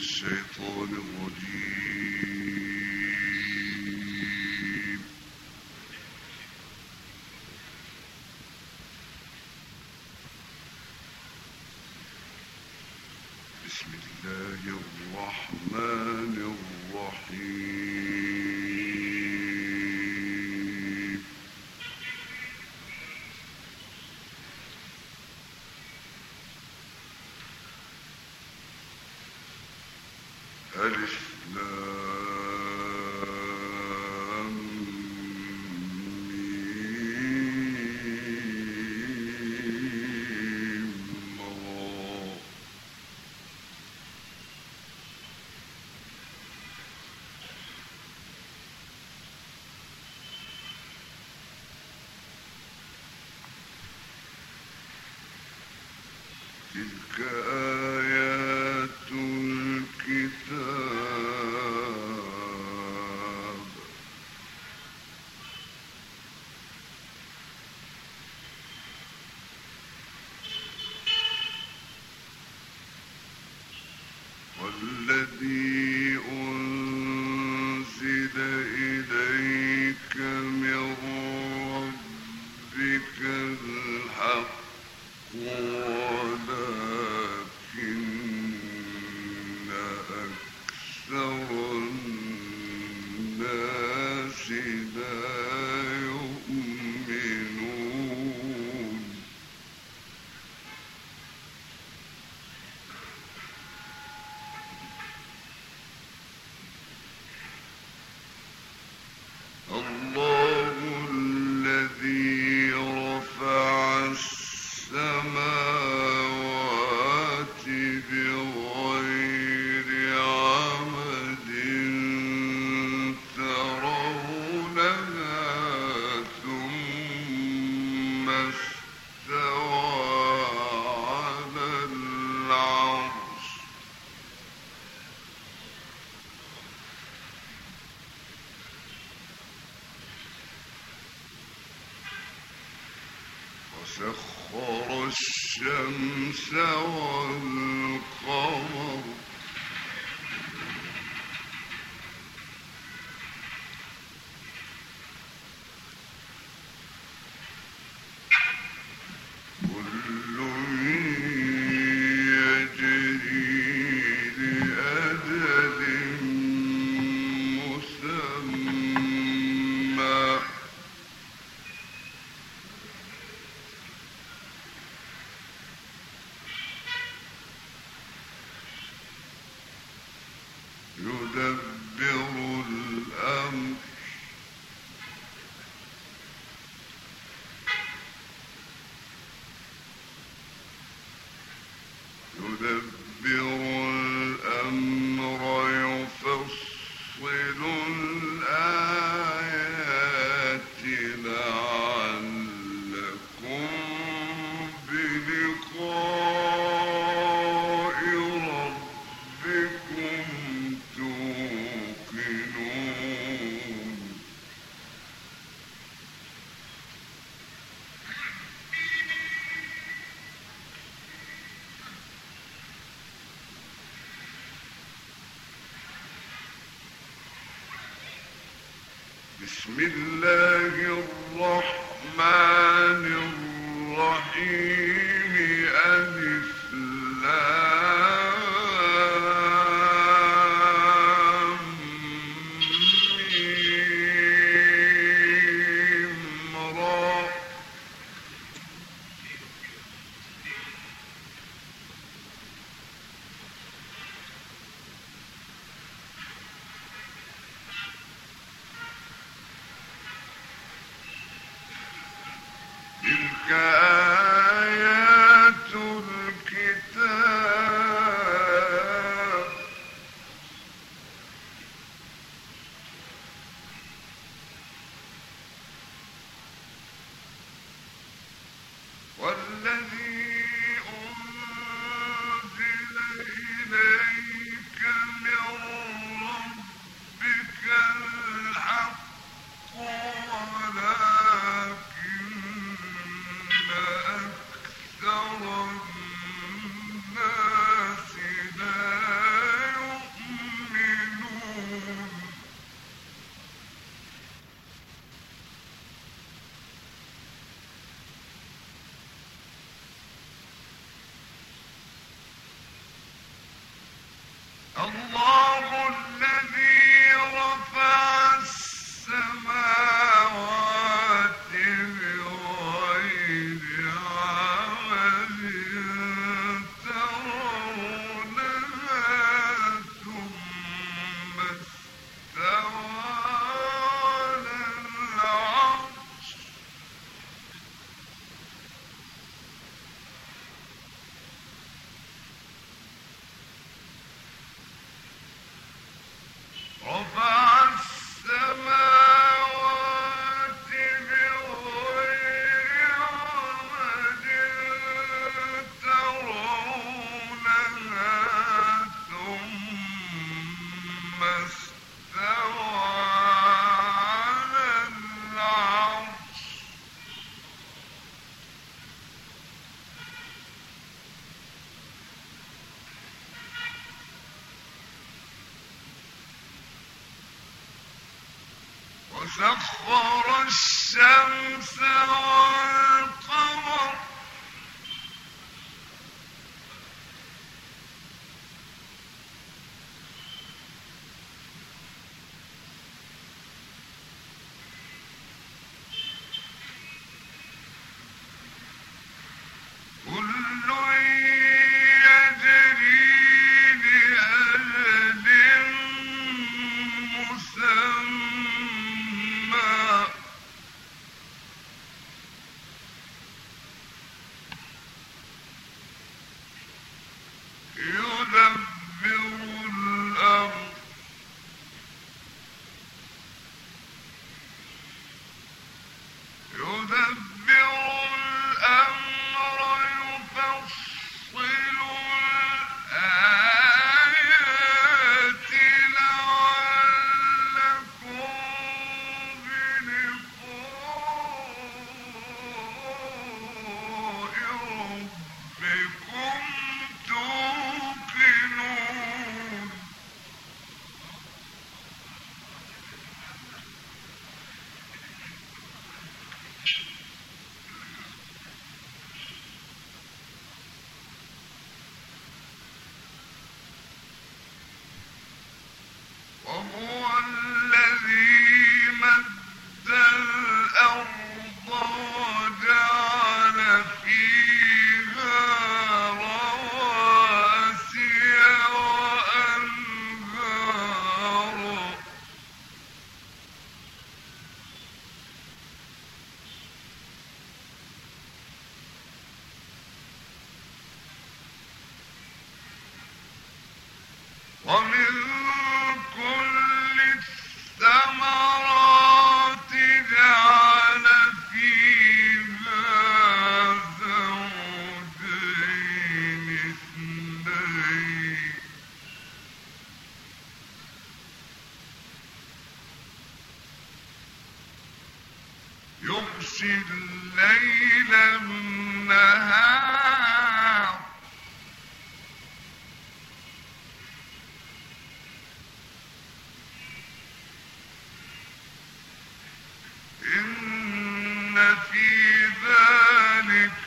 الشيطان الرجيم بسم الله الرحمن الرحيم ألف الشمس والقمر يدبر بسم الله الرحمن كأن الشمس والقمر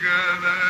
ذلك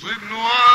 صنوان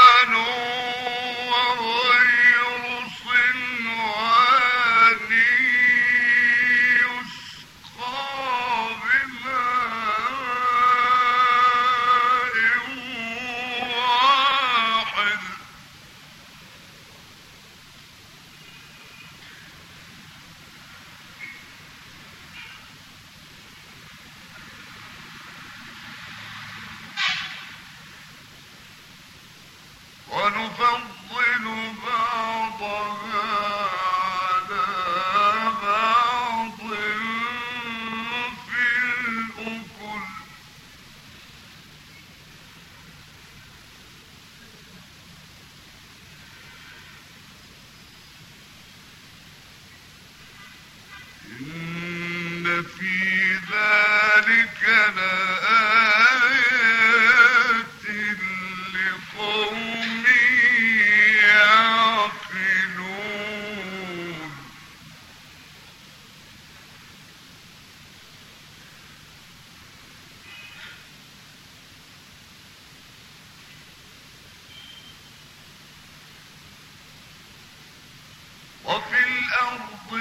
وفي الأرض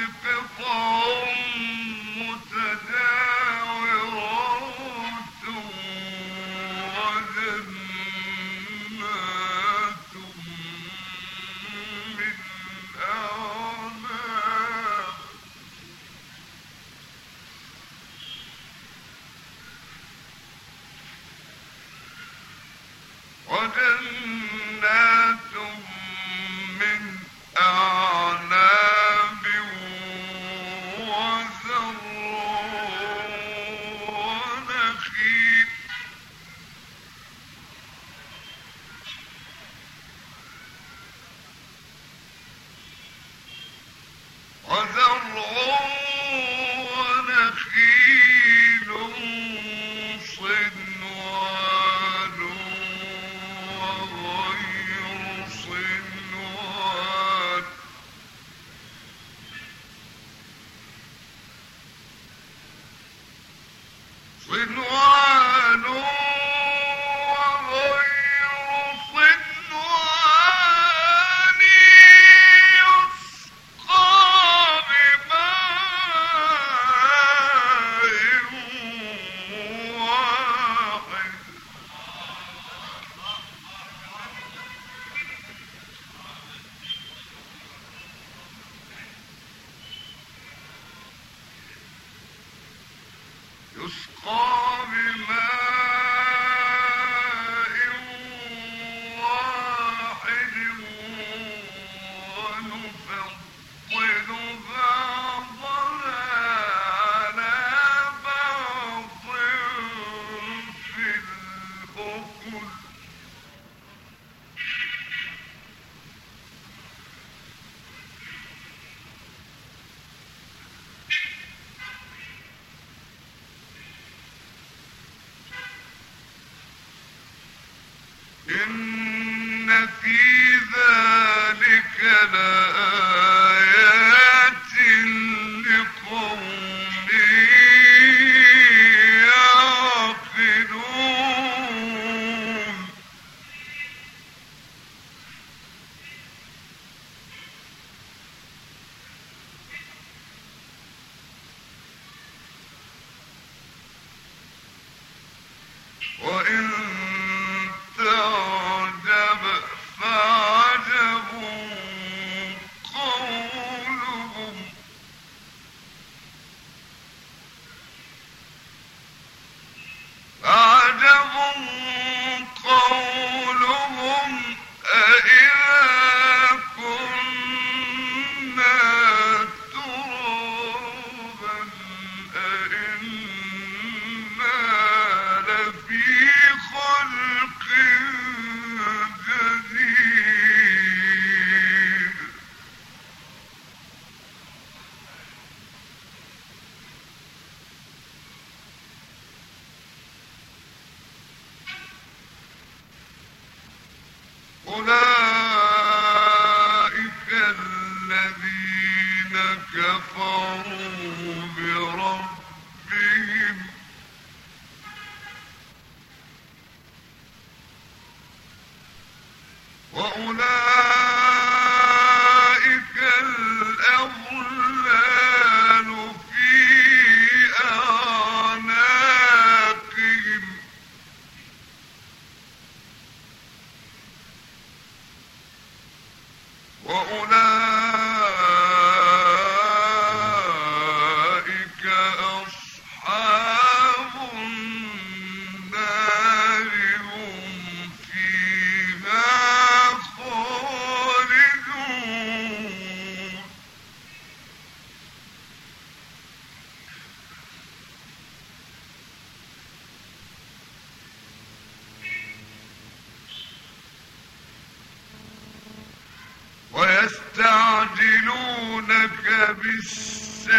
ويستعجلونك بالسيئة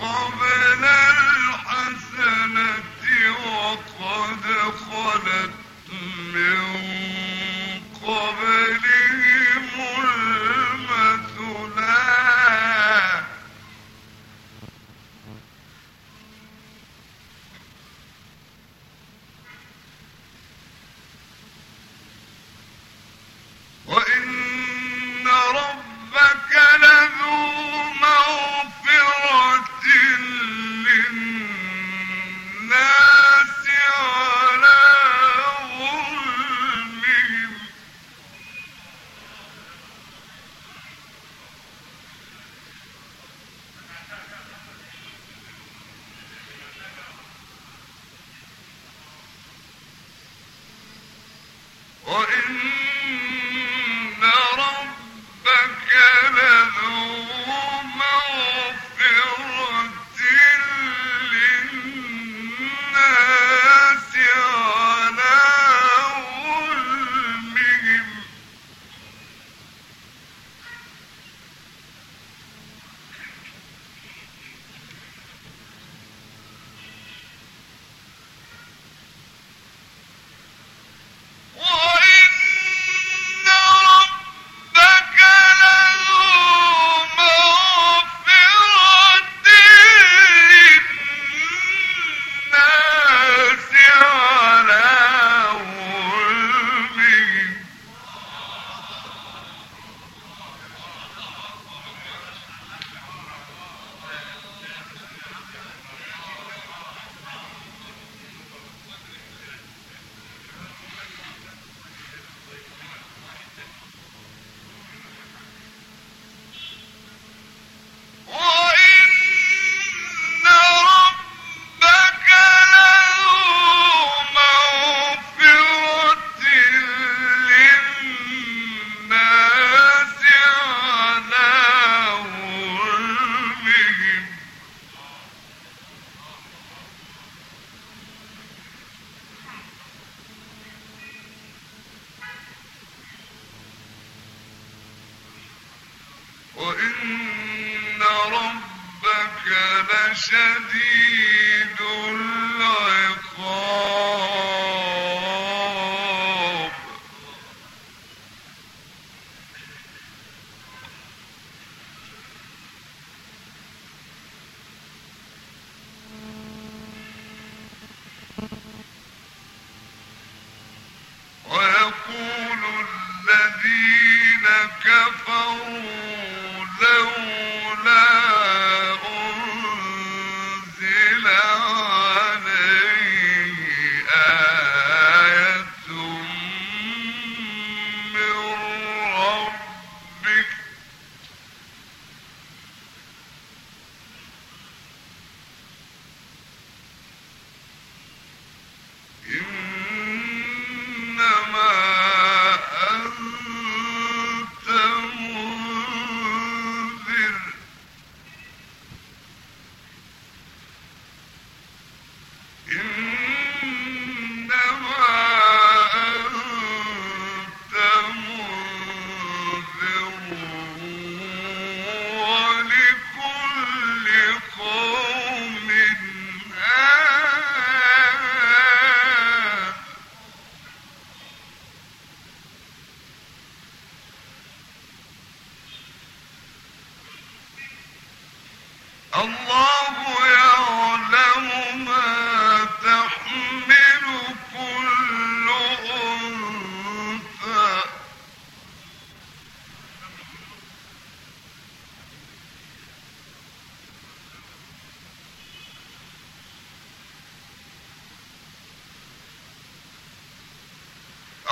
قبل الحسنة وقد خلت من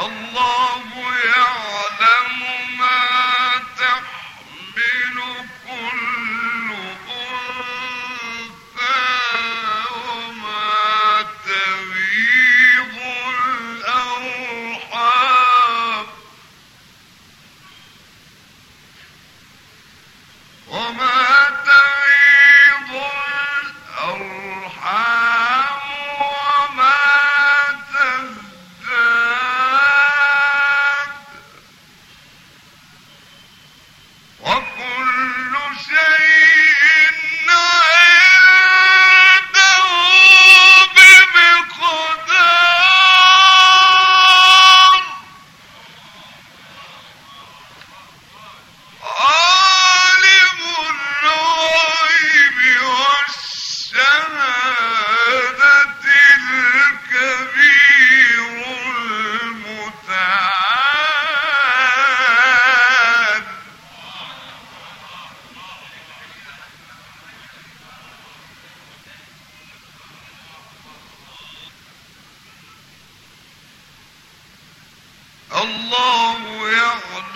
الله الله يعلم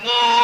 الله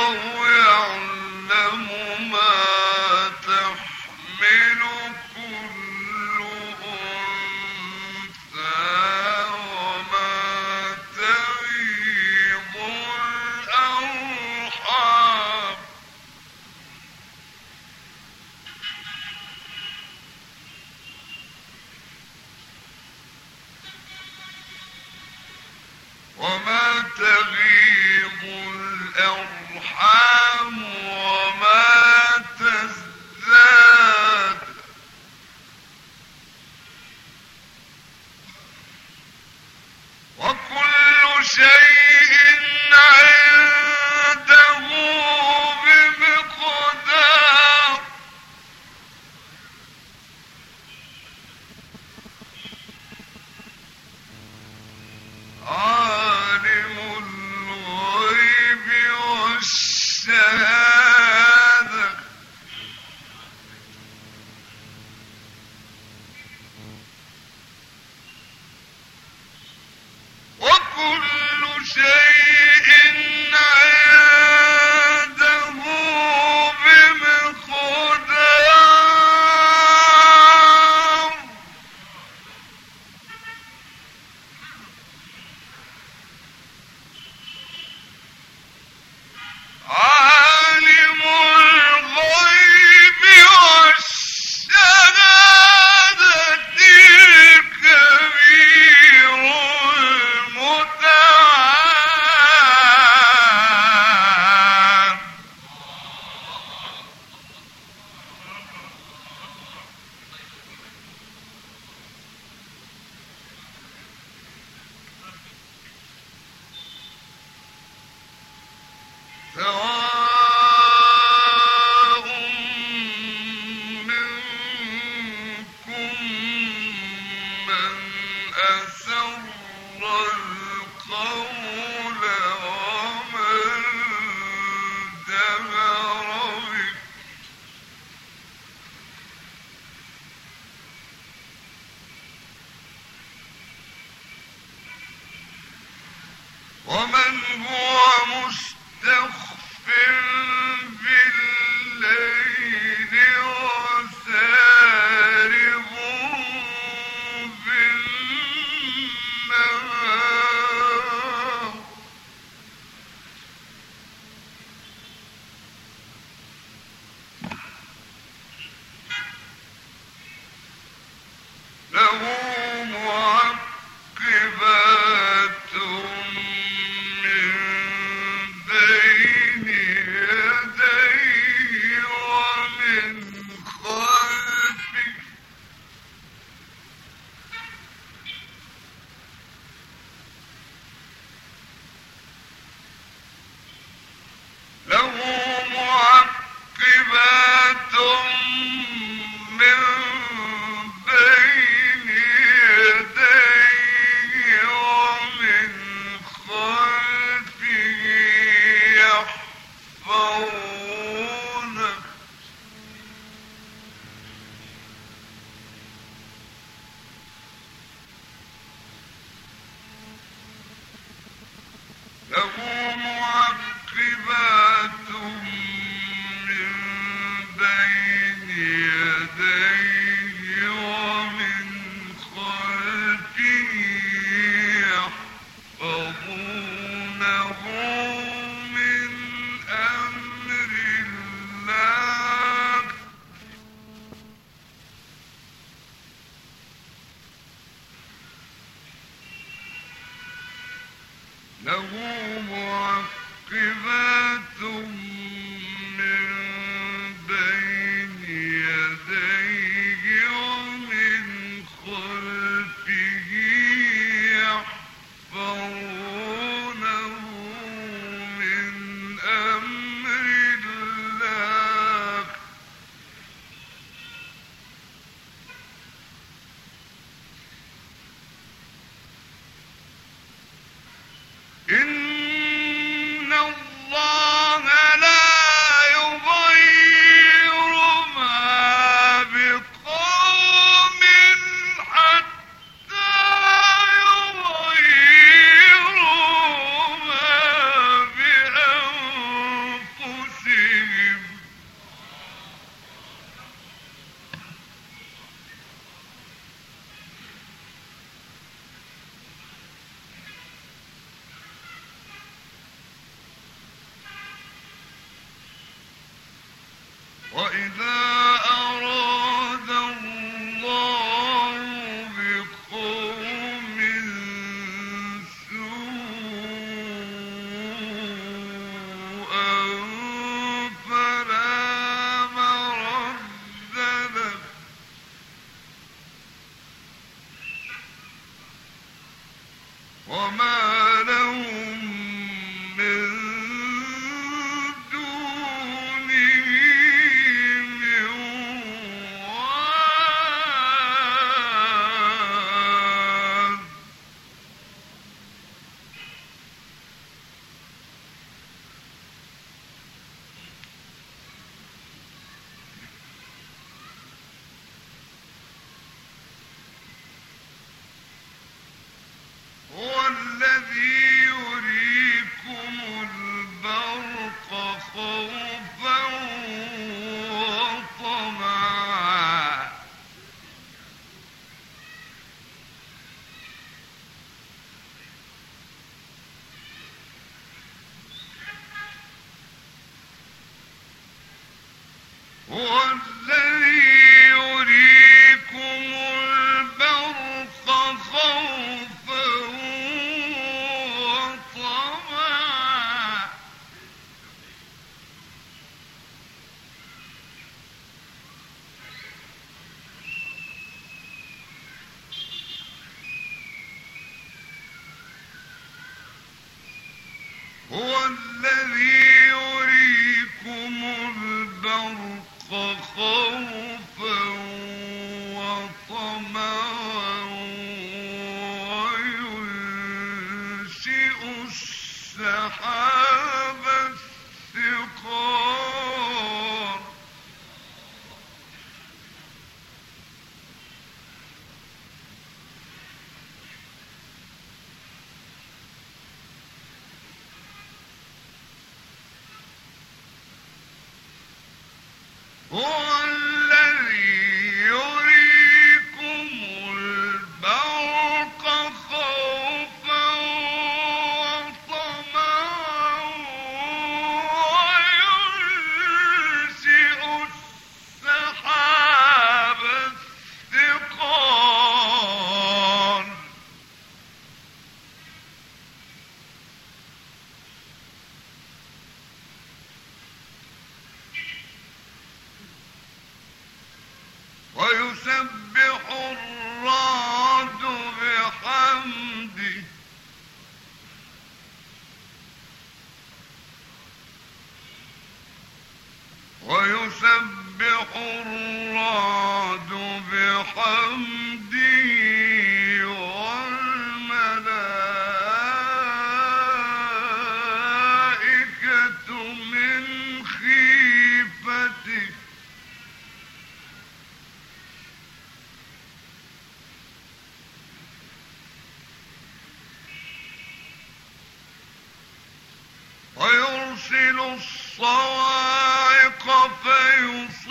يرسل الصواعق فيصيب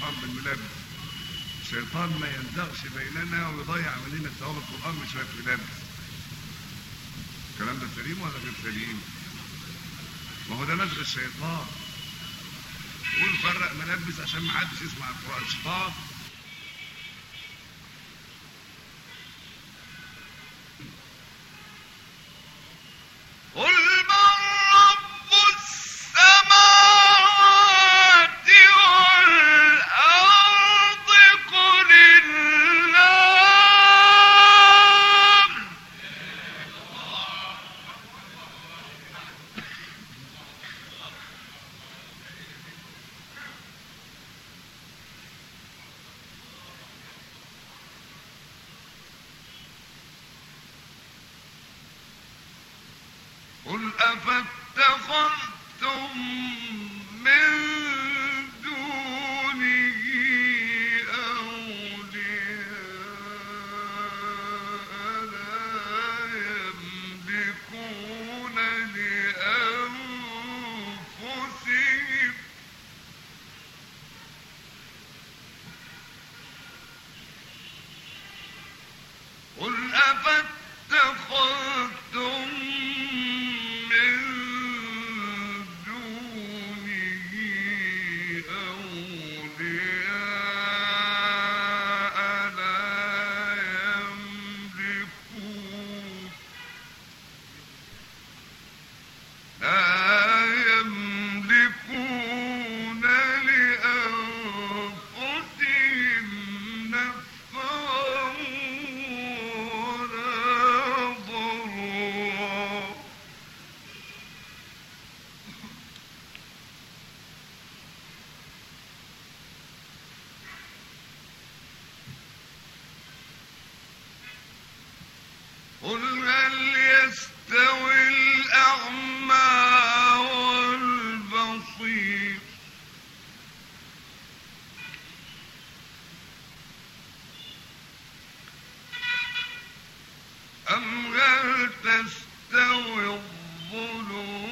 القرآن بالملابس الشيطان ما ينزغش بيننا ويضيع مننا ثواب القرآن مش بشوية ملابس الكلام ده سليم ولا غير سليم؟ ما هو ده نزغ الشيطان. قول فرق ملابس عشان ما حدش يسمع القرآن. الشيطان الظلمات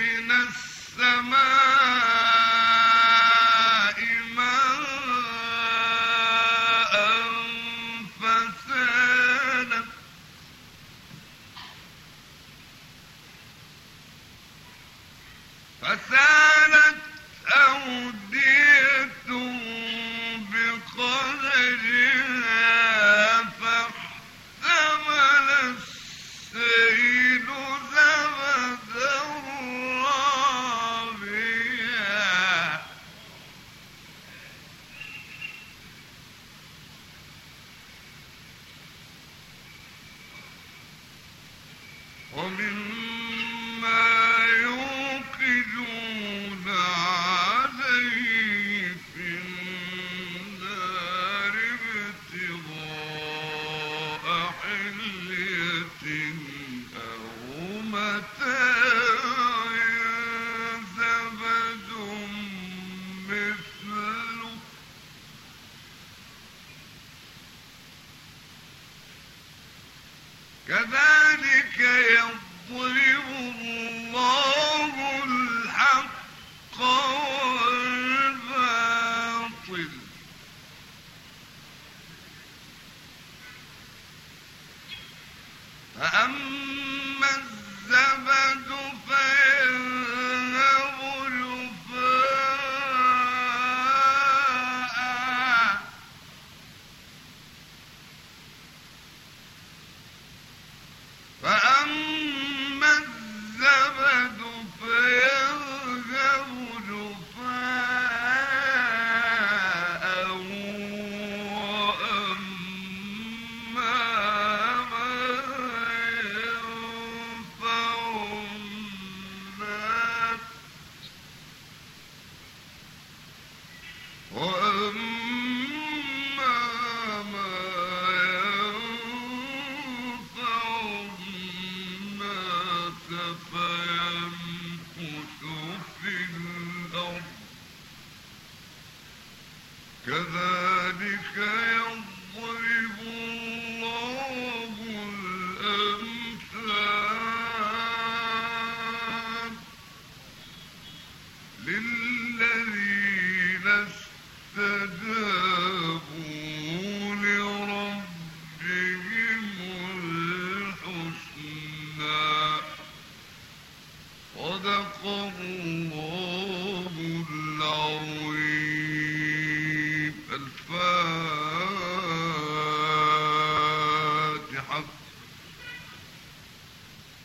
من